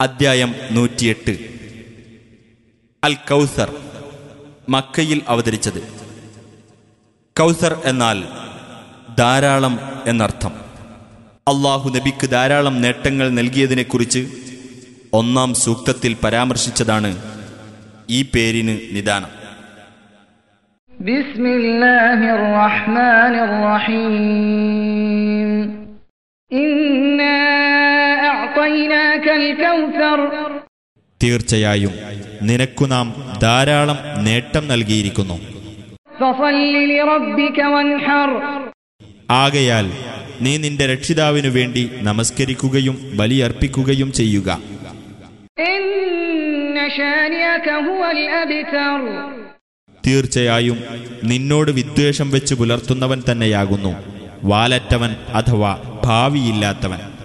അധ്യായം നൂറ്റിയെട്ട്. അൽ കൗസർ മക്കയിൽ അവതരിച്ചത്. കൗസർ എന്നാൽ ധാരാളം എന്നർത്ഥം. അള്ളാഹു നബിക്ക് ധാരാളം നേട്ടങ്ങൾ നൽകിയതിനെക്കുറിച്ച് ഒന്നാം സൂക്തത്തിൽ പരാമർശിച്ചതാണ് ഈ പേരിന് നിദാനം. ബിസ്മില്ലാഹിർ റഹീം. തീർച്ചയായും നിനക്കു നാം ധാരാളം നേട്ടം നൽകിയിരിക്കുന്നു. ആകയാൽ നീ നിന്റെ രക്ഷിതാവിനു വേണ്ടി നമസ്കരിക്കുകയും ബലിയർപ്പിക്കുകയും ചെയ്യുക. തീർച്ചയായും നിന്നോട് വിദ്വേഷം വെച്ച് പുലർത്തുന്നവൻ തന്നെയാകുന്നു. വാലറ്റവൻ അഥവാ ഭാവിയില്ലാത്തവൻ.